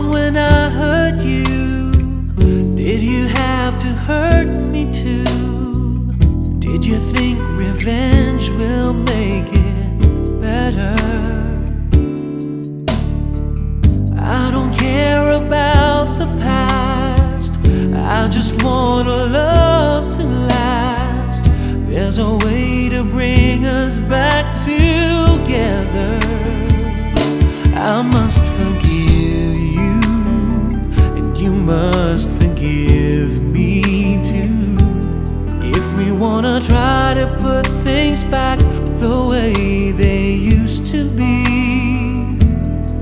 wrong when I hurt you? Did you have to hurt me too? Did you think revenge will make it better? I don't care about the past. I just wanna love put things back the way they used to be.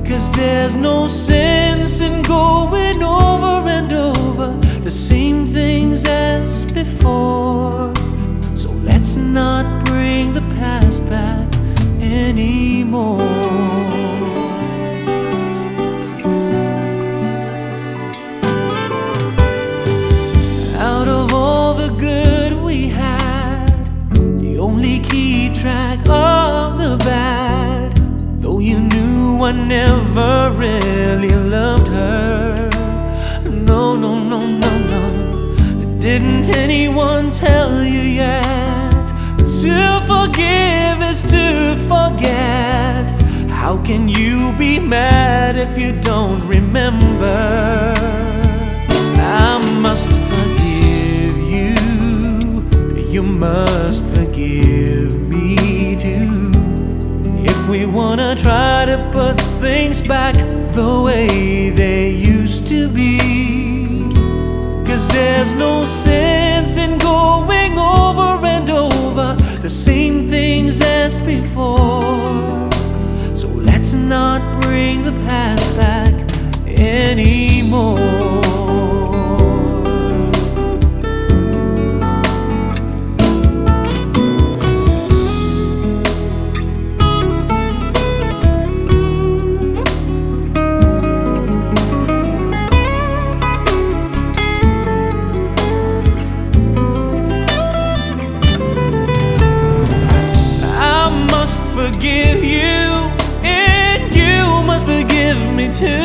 Cause there's no sense in going over and over the same things as before. So let's not bring the past back anymore. I never really loved her. No, no, no, no, no. Didn't anyone tell you yet? To forgive is to forget. How can you be mad if you don't remember? I must forgive you. You must forgive me too. If we wanna try put things back the way they used to be. Cause there's no forgive you, and you must forgive me too.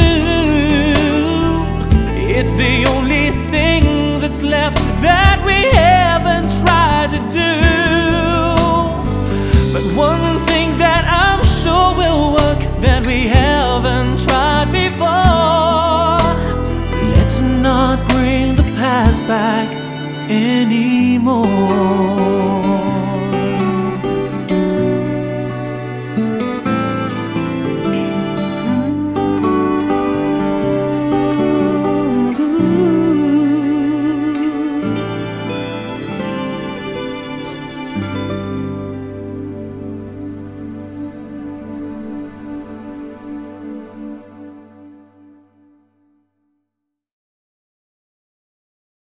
It's the only thing that's left that we haven't tried to do. But one thing that I'm sure will work that we haven't tried before. Let's not bring the past back anymore.